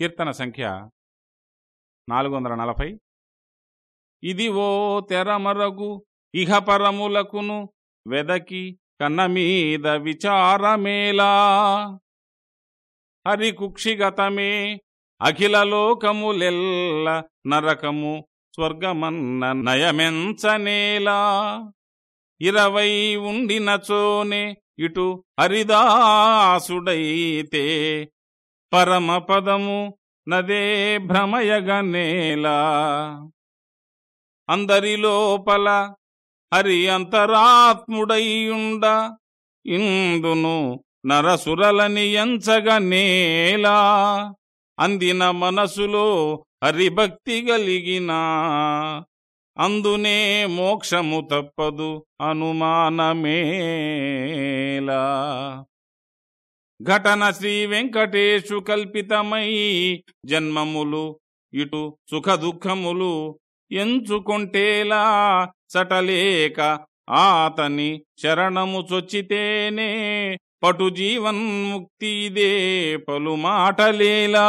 కీర్తన సంఖ్య నాలుగు వందల నలభై. ఇది ఓ తెరమరగు ఇహపరములకును వెదకి కన్నమీద విచారమేలా హరికుక్షిగతమే అఖిల లోకములెల్ల నరకము స్వర్గమన్న నయమెంచనేలా ఇరవై ఉండినచోనే ఇటు హరిదాసుడైతే పరమపదము నదే భ్రమయగనేలా అందరి లోపల హరి అంతరాత్ముడైయుండ ఇందును నరసురలని ఎంచగనేలా అందిన మనసులో హరిభక్తి కలిగిన అందునే మోక్షము తప్పదు అనుమానమేలా. ఘటన శ్రీ వెంకటేశు కల్పితమై జన్మములు ఇటు సుఖ దుఃఖములు ఎంచుకొంటేలా సటలేక ఆతని శరణము చొచ్చితేనే పటు జీవన్ముక్తి ఇదే పలు మాటలేలా